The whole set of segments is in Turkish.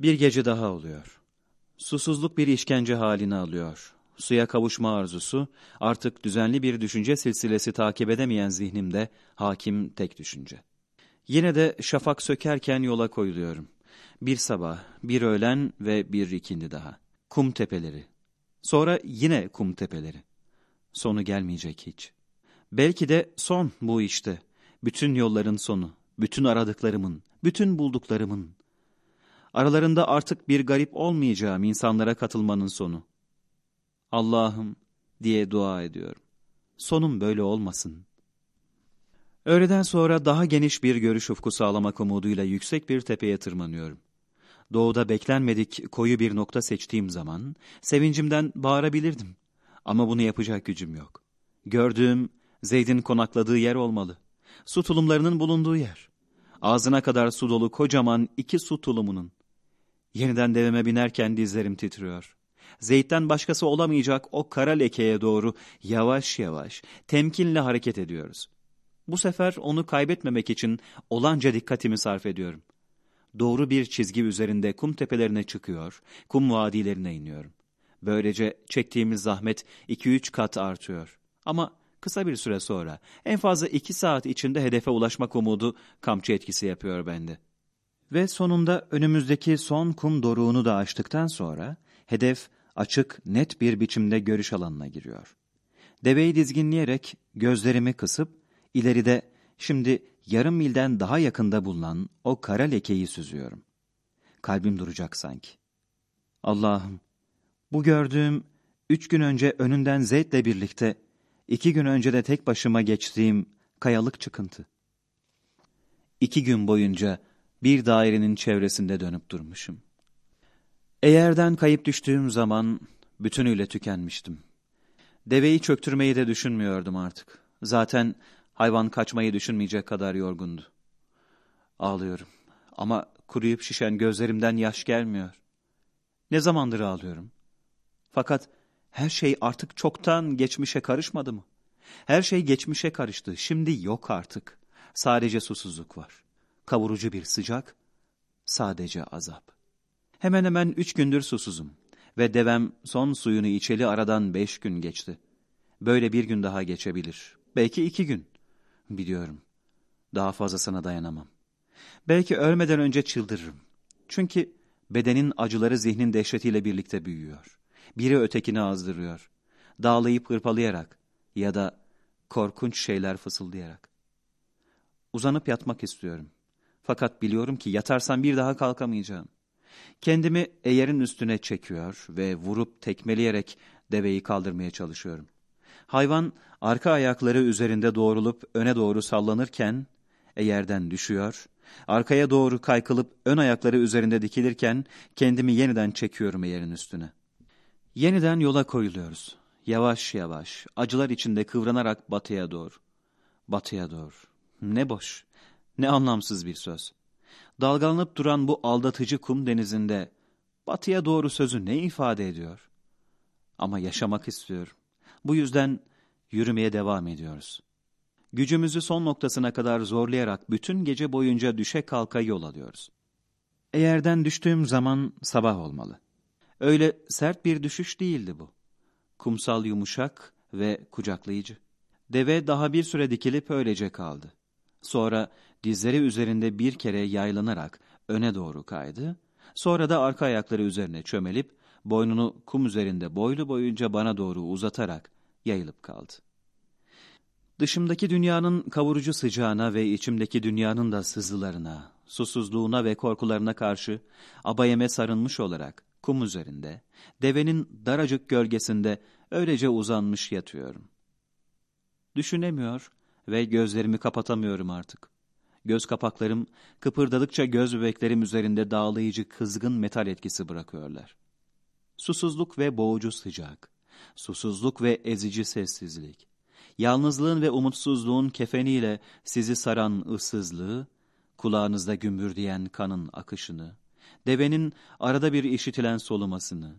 Bir gece daha oluyor. Susuzluk bir işkence halini alıyor. Suya kavuşma arzusu artık düzenli bir düşünce silsilesi takip edemeyen zihnimde hakim tek düşünce. Yine de şafak sökerken yola koyuluyorum. Bir sabah, bir öğlen ve bir ikindi daha. Kum tepeleri. Sonra yine kum tepeleri. Sonu gelmeyecek hiç. Belki de son bu işte. Bütün yolların sonu. Bütün aradıklarımın, bütün bulduklarımın. Aralarında artık bir garip olmayacağım insanlara katılmanın sonu. Allah'ım diye dua ediyorum. Sonum böyle olmasın. Öğleden sonra daha geniş bir görüş ufku sağlamak umuduyla yüksek bir tepeye tırmanıyorum. Doğuda beklenmedik koyu bir nokta seçtiğim zaman sevincimden bağırabilirdim. Ama bunu yapacak gücüm yok. Gördüğüm Zeyd'in konakladığı yer olmalı. Su tulumlarının bulunduğu yer. Ağzına kadar su dolu kocaman iki su tulumunun. Yeniden deveme binerken dizlerim titriyor. Zeyd'den başkası olamayacak o kara lekeye doğru yavaş yavaş, temkinle hareket ediyoruz. Bu sefer onu kaybetmemek için olanca dikkatimi sarf ediyorum. Doğru bir çizgi üzerinde kum tepelerine çıkıyor, kum vadilerine iniyorum. Böylece çektiğimiz zahmet iki üç kat artıyor. Ama kısa bir süre sonra en fazla iki saat içinde hedefe ulaşmak umudu kamçı etkisi yapıyor bende. Ve sonunda önümüzdeki son kum doruğunu da açtıktan sonra hedef açık, net bir biçimde görüş alanına giriyor. Deveyi dizginleyerek gözlerimi kısıp ileride şimdi yarım milden daha yakında bulunan o kara lekeyi süzüyorum. Kalbim duracak sanki. Allah'ım, bu gördüğüm üç gün önce önünden Zeyd'le birlikte, iki gün önce de tek başıma geçtiğim kayalık çıkıntı. İki gün boyunca bir dairenin çevresinde dönüp durmuşum. Eğerden kayıp düştüğüm zaman bütünüyle tükenmiştim. Deveyi çöktürmeyi de düşünmüyordum artık. Zaten hayvan kaçmayı düşünmeyecek kadar yorgundu. Ağlıyorum ama kuruyup şişen gözlerimden yaş gelmiyor. Ne zamandır ağlıyorum? Fakat her şey artık çoktan geçmişe karışmadı mı? Her şey geçmişe karıştı. Şimdi yok artık. Sadece susuzluk var. Kavurucu bir sıcak, sadece azap. Hemen hemen üç gündür susuzum ve devem son suyunu içeli aradan beş gün geçti. Böyle bir gün daha geçebilir. Belki iki gün. Biliyorum. Daha fazlasına dayanamam. Belki ölmeden önce çıldırırım. Çünkü bedenin acıları zihnin dehşetiyle birlikte büyüyor. Biri ötekini azdırıyor. Dağlayıp hırpalayarak ya da korkunç şeyler fısıldayarak. Uzanıp yatmak istiyorum. Fakat biliyorum ki yatarsam bir daha kalkamayacağım. Kendimi eğerin üstüne çekiyor ve vurup tekmeleyerek deveyi kaldırmaya çalışıyorum. Hayvan arka ayakları üzerinde doğrulup öne doğru sallanırken eğerden düşüyor, arkaya doğru kaykılıp ön ayakları üzerinde dikilirken kendimi yeniden çekiyorum eğerin üstüne. Yeniden yola koyuluyoruz. Yavaş yavaş, acılar içinde kıvranarak batıya doğru. Batıya doğru. Ne boş, ne anlamsız bir söz. Dalgalanıp duran bu aldatıcı kum denizinde batıya doğru sözü ne ifade ediyor? Ama yaşamak istiyorum. Bu yüzden yürümeye devam ediyoruz. Gücümüzü son noktasına kadar zorlayarak bütün gece boyunca düşe kalka yol alıyoruz. Eğerden düştüğüm zaman sabah olmalı. Öyle sert bir düşüş değildi bu. Kumsal yumuşak ve kucaklayıcı. Deve daha bir süre dikilip öylece kaldı. Sonra dizleri üzerinde bir kere yaylanarak öne doğru kaydı. Sonra da arka ayakları üzerine çömelip boynunu kum üzerinde boylu boyunca bana doğru uzatarak yayılıp kaldı. Dışımdaki dünyanın kavurucu sıcağına ve içimdeki dünyanın da sızılarına, susuzluğuna ve korkularına karşı abayeme sarılmış olarak kum üzerinde, devenin daracık gölgesinde öylece uzanmış yatıyorum. Düşünemiyor ve gözlerimi kapatamıyorum artık. Göz kapaklarım kıpırdadıkça göz bebeklerim üzerinde dağlayıcı kızgın metal etkisi bırakıyorlar. Susuzluk ve boğucu sıcak, susuzluk ve ezici sessizlik, yalnızlığın ve umutsuzluğun kefeniyle sizi saran ıssızlığı, kulağınızda gümbürdeyen kanın akışını, devenin arada bir işitilen solumasını,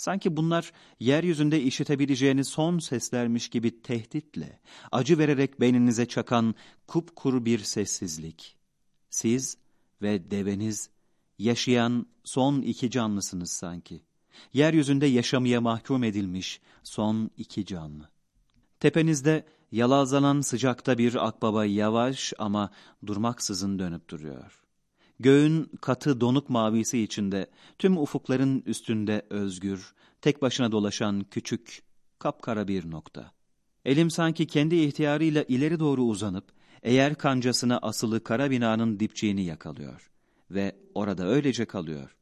sanki bunlar yeryüzünde işitebileceğiniz son seslermiş gibi tehditle, acı vererek beyninize çakan kupkuru bir sessizlik. Siz ve deveniz Yaşayan son iki canlısınız sanki. Yeryüzünde yaşamaya mahkum edilmiş son iki canlı. Tepenizde yalazlanan sıcakta bir akbaba yavaş ama durmaksızın dönüp duruyor. Göğün katı donuk mavisi içinde tüm ufukların üstünde özgür, tek başına dolaşan küçük, kapkara bir nokta. Elim sanki kendi ihtiyarıyla ileri doğru uzanıp, eğer kancasına asılı kara binanın dipçiğini yakalıyor ve orada öylece kalıyor.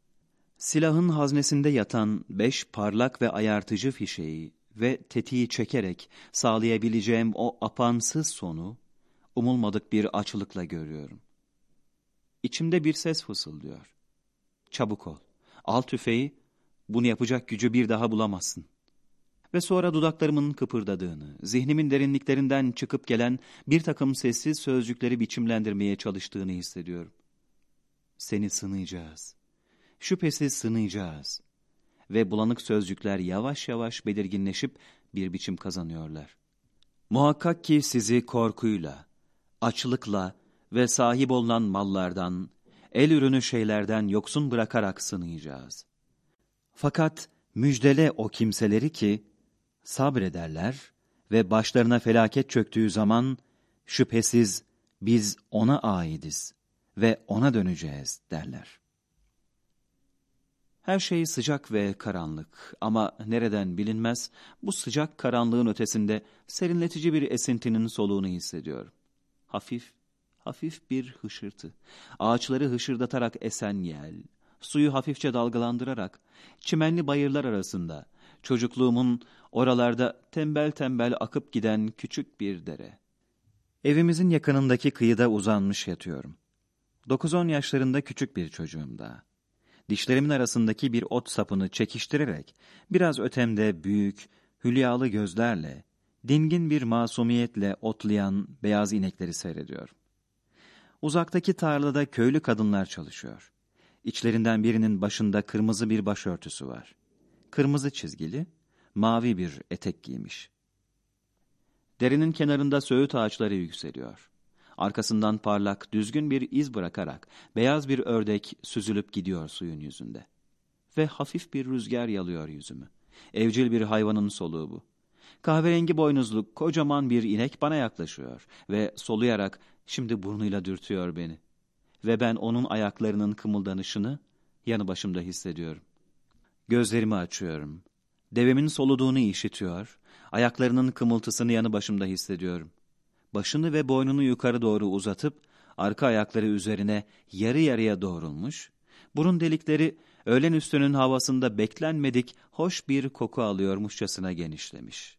Silahın haznesinde yatan beş parlak ve ayartıcı fişeği ve tetiği çekerek sağlayabileceğim o apansız sonu, umulmadık bir açılıkla görüyorum. İçimde bir ses fısıldıyor. Çabuk ol, al tüfeği, bunu yapacak gücü bir daha bulamazsın. Ve sonra dudaklarımın kıpırdadığını, zihnimin derinliklerinden çıkıp gelen bir takım sessiz sözcükleri biçimlendirmeye çalıştığını hissediyorum. Seni sınayacağız. Şüphesiz sınayacağız. Ve bulanık sözcükler yavaş yavaş belirginleşip bir biçim kazanıyorlar. Muhakkak ki sizi korkuyla, açlıkla ve sahip olunan mallardan, el ürünü şeylerden yoksun bırakarak sınayacağız. Fakat müjdele o kimseleri ki, sabrederler ve başlarına felaket çöktüğü zaman, şüphesiz biz ona aidiz ve ona döneceğiz derler. Her şey sıcak ve karanlık ama nereden bilinmez bu sıcak karanlığın ötesinde serinletici bir esintinin soluğunu hissediyorum. Hafif, hafif bir hışırtı. Ağaçları hışırdatarak esen yel, suyu hafifçe dalgalandırarak çimenli bayırlar arasında çocukluğumun oralarda tembel tembel akıp giden küçük bir dere. Evimizin yakınındaki kıyıda uzanmış yatıyorum. Dokuz on yaşlarında küçük bir çocuğum daha. Dişlerimin arasındaki bir ot sapını çekiştirerek biraz ötemde büyük, hülyalı gözlerle, dingin bir masumiyetle otlayan beyaz inekleri seyrediyorum. Uzaktaki tarlada köylü kadınlar çalışıyor. İçlerinden birinin başında kırmızı bir başörtüsü var. Kırmızı çizgili, mavi bir etek giymiş. Derinin kenarında söğüt ağaçları yükseliyor. Arkasından parlak, düzgün bir iz bırakarak beyaz bir ördek süzülüp gidiyor suyun yüzünde. Ve hafif bir rüzgar yalıyor yüzümü. Evcil bir hayvanın soluğu bu. Kahverengi boynuzlu kocaman bir inek bana yaklaşıyor ve soluyarak şimdi burnuyla dürtüyor beni. Ve ben onun ayaklarının kımıldanışını yanı başımda hissediyorum. Gözlerimi açıyorum. Devemin soluduğunu işitiyor, ayaklarının kımıltısını yanı başımda hissediyorum başını ve boynunu yukarı doğru uzatıp, arka ayakları üzerine yarı yarıya doğrulmuş, burun delikleri öğlen üstünün havasında beklenmedik hoş bir koku alıyormuşçasına genişlemiş.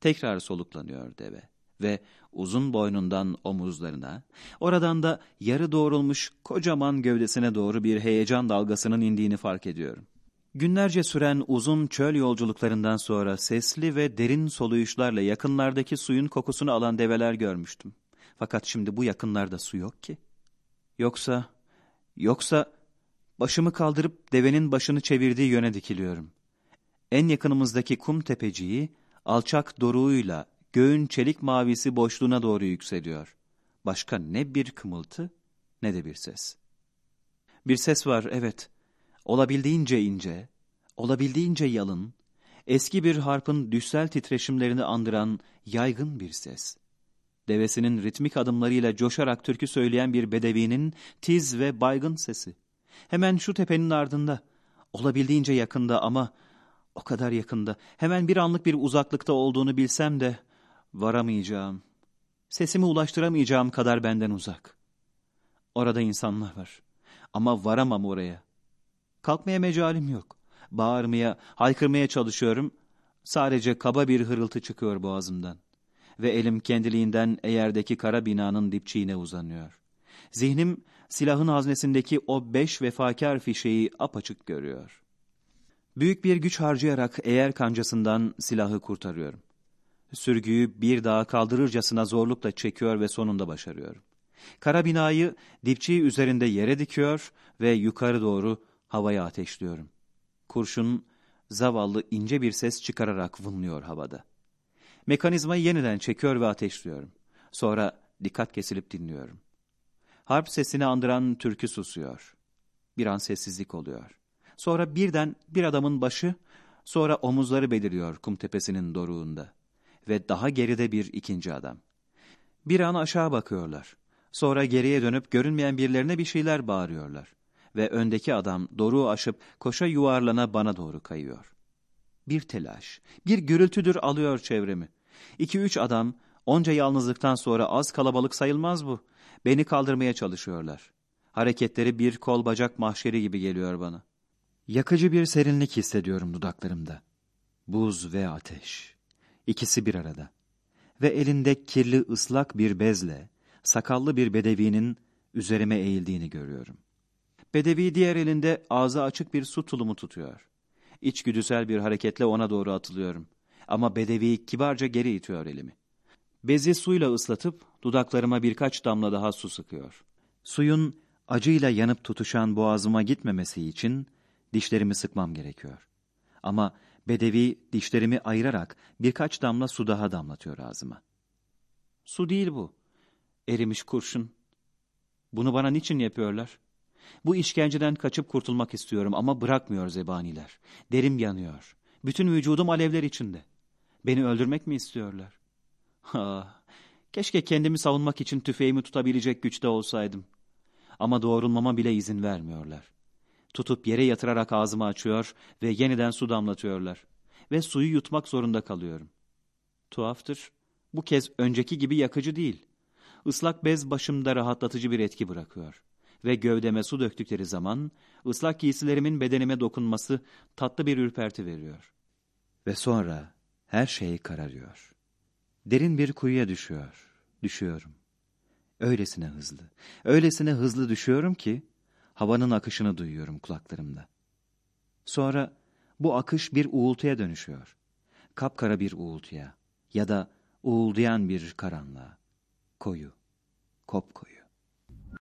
Tekrar soluklanıyor deve ve uzun boynundan omuzlarına, oradan da yarı doğrulmuş kocaman gövdesine doğru bir heyecan dalgasının indiğini fark ediyorum. Günlerce süren uzun çöl yolculuklarından sonra sesli ve derin soluyuşlarla yakınlardaki suyun kokusunu alan develer görmüştüm. Fakat şimdi bu yakınlarda su yok ki. Yoksa, yoksa başımı kaldırıp devenin başını çevirdiği yöne dikiliyorum. En yakınımızdaki kum tepeciği alçak doruğuyla göğün çelik mavisi boşluğuna doğru yükseliyor. Başka ne bir kımıltı ne de bir ses. Bir ses var, evet olabildiğince ince, olabildiğince yalın, eski bir harpın düşsel titreşimlerini andıran yaygın bir ses. Devesinin ritmik adımlarıyla coşarak türkü söyleyen bir bedevinin tiz ve baygın sesi. Hemen şu tepenin ardında, olabildiğince yakında ama o kadar yakında, hemen bir anlık bir uzaklıkta olduğunu bilsem de varamayacağım, sesimi ulaştıramayacağım kadar benden uzak. Orada insanlar var ama varamam oraya. Kalkmaya mecalim yok. Bağırmaya, haykırmaya çalışıyorum. Sadece kaba bir hırıltı çıkıyor boğazımdan. Ve elim kendiliğinden eğerdeki kara binanın dipçiğine uzanıyor. Zihnim silahın haznesindeki o beş vefakar fişeği apaçık görüyor. Büyük bir güç harcayarak eğer kancasından silahı kurtarıyorum. Sürgüyü bir daha kaldırırcasına zorlukla çekiyor ve sonunda başarıyorum. Kara binayı dipçiği üzerinde yere dikiyor ve yukarı doğru havaya ateşliyorum. Kurşun zavallı ince bir ses çıkararak vınlıyor havada. Mekanizmayı yeniden çekiyor ve ateşliyorum. Sonra dikkat kesilip dinliyorum. Harp sesini andıran türkü susuyor. Bir an sessizlik oluyor. Sonra birden bir adamın başı, sonra omuzları beliriyor kum tepesinin doruğunda. Ve daha geride bir ikinci adam. Bir an aşağı bakıyorlar. Sonra geriye dönüp görünmeyen birilerine bir şeyler bağırıyorlar. Ve öndeki adam doruğu aşıp koşa yuvarlana bana doğru kayıyor. Bir telaş, bir gürültüdür alıyor çevremi. İki üç adam, onca yalnızlıktan sonra az kalabalık sayılmaz bu. Beni kaldırmaya çalışıyorlar. Hareketleri bir kol bacak mahşeri gibi geliyor bana. Yakıcı bir serinlik hissediyorum dudaklarımda. Buz ve ateş. İkisi bir arada. Ve elinde kirli ıslak bir bezle, sakallı bir bedevinin üzerime eğildiğini görüyorum. Bedevi diğer elinde ağzı açık bir su tulumu tutuyor. İçgüdüsel bir hareketle ona doğru atılıyorum. Ama bedevi kibarca geri itiyor elimi. Bezi suyla ıslatıp dudaklarıma birkaç damla daha su sıkıyor. Suyun acıyla yanıp tutuşan boğazıma gitmemesi için dişlerimi sıkmam gerekiyor. Ama bedevi dişlerimi ayırarak birkaç damla su daha damlatıyor ağzıma. Su değil bu. Erimiş kurşun. Bunu bana niçin yapıyorlar? Bu işkenceden kaçıp kurtulmak istiyorum ama bırakmıyor zebaniler. Derim yanıyor. Bütün vücudum alevler içinde. Beni öldürmek mi istiyorlar? Ha, keşke kendimi savunmak için tüfeğimi tutabilecek güçte olsaydım. Ama doğrulmama bile izin vermiyorlar. Tutup yere yatırarak ağzımı açıyor ve yeniden su damlatıyorlar. Ve suyu yutmak zorunda kalıyorum. Tuhaftır, bu kez önceki gibi yakıcı değil. Islak bez başımda rahatlatıcı bir etki bırakıyor. Ve gövdeme su döktükleri zaman ıslak giysilerimin bedenime dokunması tatlı bir ürperti veriyor. Ve sonra her şey kararıyor. Derin bir kuyuya düşüyor, düşüyorum. Öylesine hızlı, öylesine hızlı düşüyorum ki havanın akışını duyuyorum kulaklarımda. Sonra bu akış bir uğultuya dönüşüyor. Kapkara bir uğultuya ya da uğuldayan bir karanlığa. Koyu, kopkoyu.